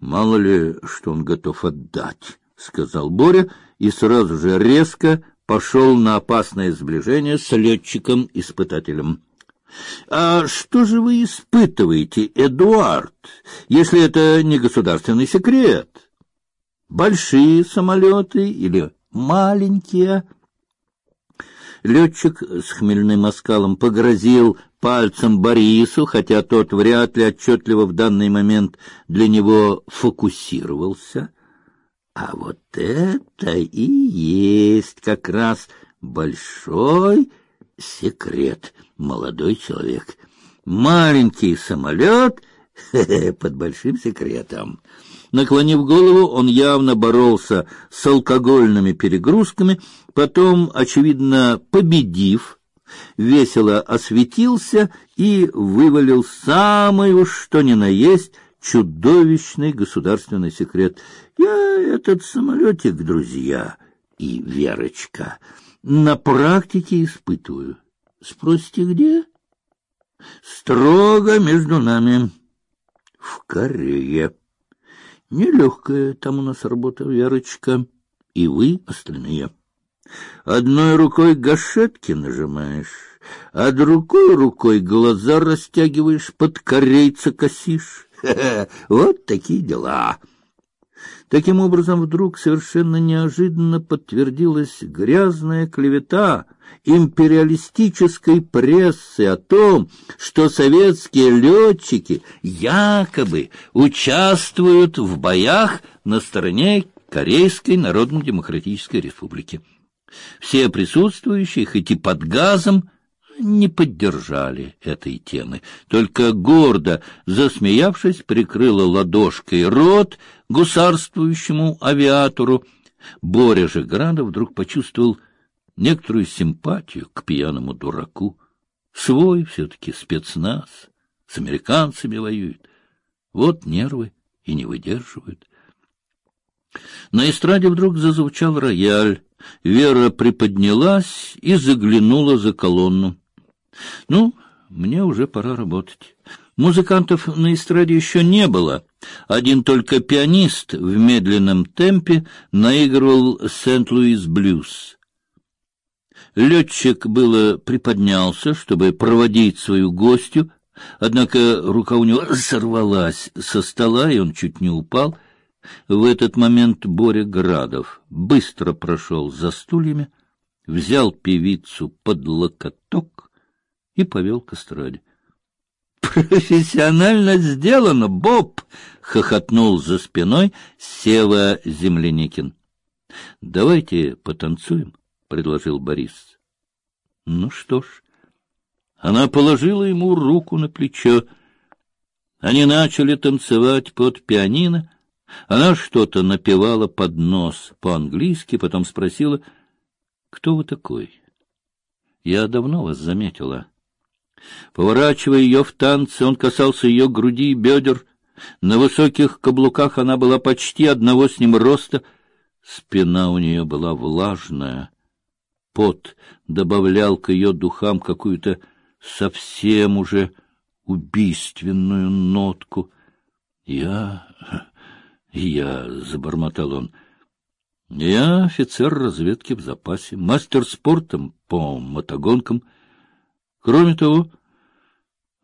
Мало ли, что он готов отдать, сказал Боря и сразу же резко пошел на опасное сближение с летчиком-испытателем. А что же вы испытываете, Эдуард, если это не государственный секрет? Большие самолеты или маленькие? Летчик с хмельным оскалом погрозил пальцем Борису, хотя тот вряд ли отчетливо в данный момент для него фокусировался. А вот это и есть как раз большой секрет, молодой человек. Маленький самолет под большим секретом. Наклонив голову, он явно боролся с алкогольными перегрузками, потом, очевидно, победив, весело осветился и вывалил самый уж что ни на есть чудовищный государственный секрет. Я этот самолетик, друзья, и Верочка, на практике испытываю. Спросите, где? Строго между нами, в Корее. Нелегкая там у нас работа, Верочка, и вы остальные. Одной рукой гашетки нажимаешь, а другой рукой глаза растягиваешь, под корейца косишь. Вот такие дела. Таким образом, вдруг совершенно неожиданно подтвердилась грязная клевета империалистической прессы о том, что советские летчики якобы участвуют в боях на стороне Корейской Народно-Демократической Республики. Все присутствующие, хоть и под газом, не поддержали этой темы, только гордо засмеявшись, прикрыла ладошкой рот гусарствующему авиатору. Боря же Градов вдруг почувствовал некоторую симпатию к пьяному дураку. Свой все-таки спецназ, с американцами воюет. Вот нервы и не выдерживают. На эстраде вдруг зазвучал рояль. Вера приподнялась и заглянула за колонну. Ну, мне уже пора работать. Музыкантов на эстраде еще не было. Один только пианист в медленном темпе наигрывал «Сент-Луис блюз». Летчик было приподнялся, чтобы проводить свою гостью, однако рука у него сорвалась со стола, и он чуть не упал. В этот момент Боря Градов быстро прошел за стульями, взял певицу под локоток и повел к эстраде. Профессионально сделано, Боб, хохотнул за спиной Сева Земляникин. Давайте потанцуем, предложил Борис. Ну что ж. Она положила ему руку на плечо. Они начали танцевать под пианино. Она что-то напевала под нос по-английски, потом спросила: "Кто вы такой?" "Я давно вас заметила". Поворачивая ее в танце, он касался ее груди и бедер. На высоких каблуках она была почти одного с ним роста. Спина у нее была влажная. Пот добавлял к ее духам какую-то совсем уже убийственную нотку. Я... я... — забормотал он. Я офицер разведки в запасе, мастер спортом по мотогонкам — Кроме того,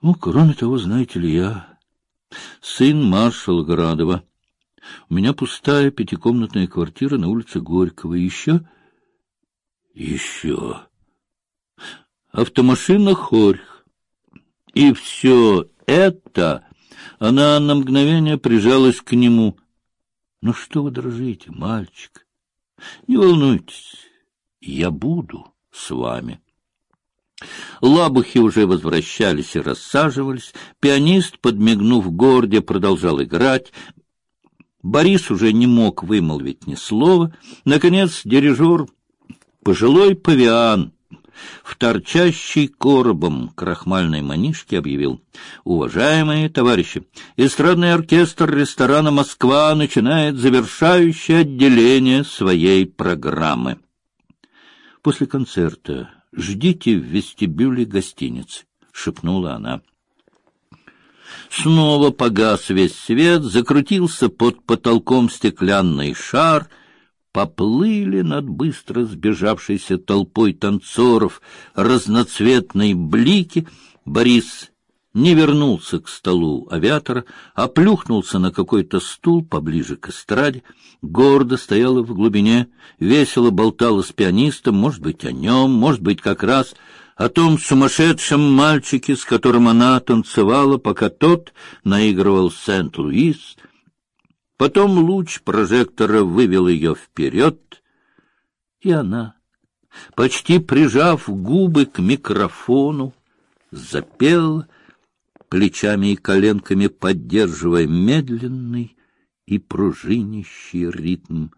ну, кроме того, знаете ли, я сын маршала Градова. У меня пустая пятикомнатная квартира на улице Горького. Еще... Еще... Автомашина Хорьх. И все это... Она на мгновение прижалась к нему. Ну что вы дрожите, мальчик? Не волнуйтесь, я буду с вами. Лабухи уже возвращались и рассаживались. Пианист, подмигнув горде, продолжал играть. Борис уже не мог вымолвить ни слова. Наконец дирижер, пожилой павиан, в торчащей коробом крахмальной манишке объявил. «Уважаемые товарищи, эстрадный оркестр ресторана «Москва» начинает завершающее отделение своей программы». После концерта ждите в вестибюле гостиницы, шепнула она. Снова погас весь свет, закрутился под потолком стеклянный шар, поплыли над быстро сбежавшейся толпой танцоров разноцветные блики. Борис не вернулся к столу авиатора, а плюхнулся на какой-то стул поближе к эстраде, гордо стояла в глубине, весело болтала с пианистом, может быть, о нем, может быть, как раз о том сумасшедшем мальчике, с которым она танцевала, пока тот наигрывал Сент-Луис. Потом луч прожектора вывел ее вперед, и она, почти прижав губы к микрофону, запела, плечами и коленками поддерживая медленный и пружинищий ритм.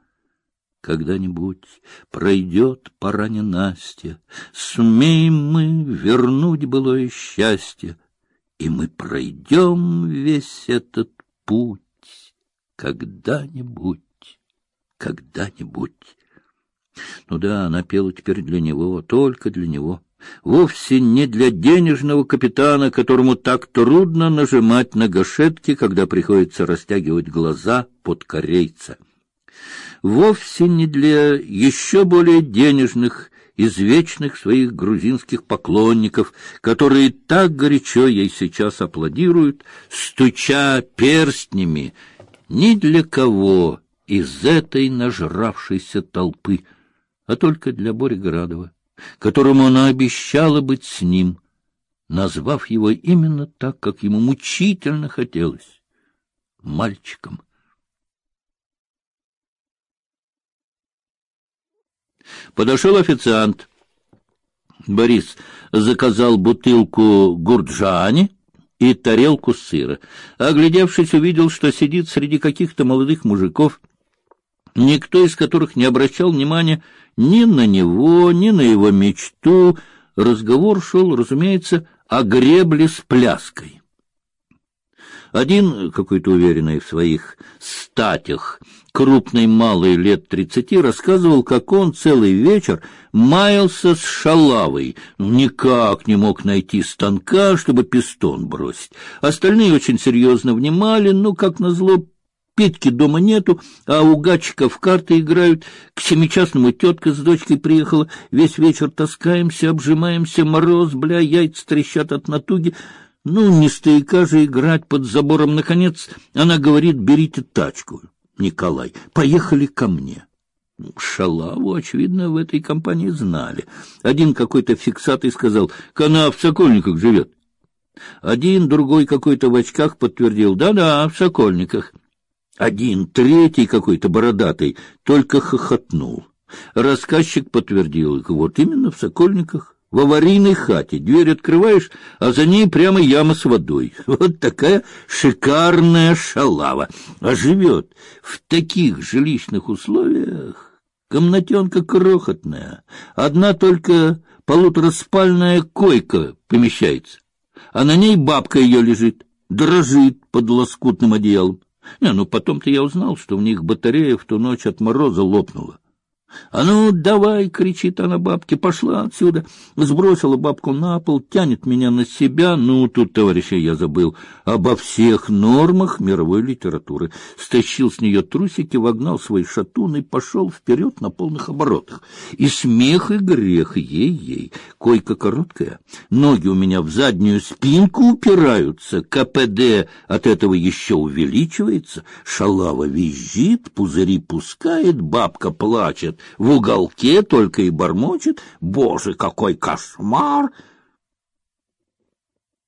Когда-нибудь пройдет пора ненастья, Сумеем мы вернуть былое счастье, И мы пройдем весь этот путь когда-нибудь, когда-нибудь. Ну да, она пела теперь для него, только для него вовсе не для денежного капитана, которому так трудно нажимать на гашетки, когда приходится растягивать глаза под корейца. Вовсе не для еще более денежных, извечных своих грузинских поклонников, которые так горячо ей сейчас аплодируют, стуча перстнями, ни для кого из этой нажравшейся толпы, а только для Бори Градова которому она обещала быть с ним, назвав его именно так, как ему мучительно хотелось — мальчиком. Подошел официант. Борис заказал бутылку гурджани и тарелку сыра. Оглядевшись, увидел, что сидит среди каких-то молодых мужиков — никто из которых не обращал внимания ни на него, ни на его мечту. Разговор шел, разумеется, о гребле с пляской. Один, какой-то уверенный в своих статях, крупный малый лет тридцати, рассказывал, как он целый вечер маялся с шалавой, никак не мог найти станка, чтобы пистон бросить. Остальные очень серьезно внимали, но, как назло, Петьки дома нету, а у Гачика в карты играют. К семичастному тетка с дочкой приехала. Весь вечер таскаемся, обжимаемся. Мороз, бля, яйца трещат от натуги. Ну, не стояка же играть под забором. Наконец она говорит, берите тачку, Николай, поехали ко мне. Шалаву, очевидно, в этой компании знали. Один какой-то фиксатый сказал, «Кана в Сокольниках живет». Один, другой какой-то в очках подтвердил, «Да-да, в Сокольниках». Один, третий какой-то бородатый, только хохотнул. Рассказчик подтвердил, вот именно в Сокольниках, в аварийной хате. Дверь открываешь, а за ней прямо яма с водой. Вот такая шикарная шалава. А живет в таких жилищных условиях. Комнатенка крохотная. Одна только полутораспальная койка помещается. А на ней бабка ее лежит, дрожит под лоскутным одеялом. Не, ну потом-то я узнал, что у них батарея в ту ночь от мороза лопнула. «А ну, давай!» — кричит она бабке. «Пошла отсюда!» Сбросила бабку на пол, тянет меня на себя. Ну, тут, товарищи, я забыл обо всех нормах мировой литературы. Стащил с нее трусики, вогнал свой шатун и пошел вперед на полных оборотах. И смех, и грех, ей-ей. Койка короткая, ноги у меня в заднюю спинку упираются, КПД от этого еще увеличивается, шалава визжит, пузыри пускает, бабка плачет в уголке только и бормочет «Боже, какой кошмар!»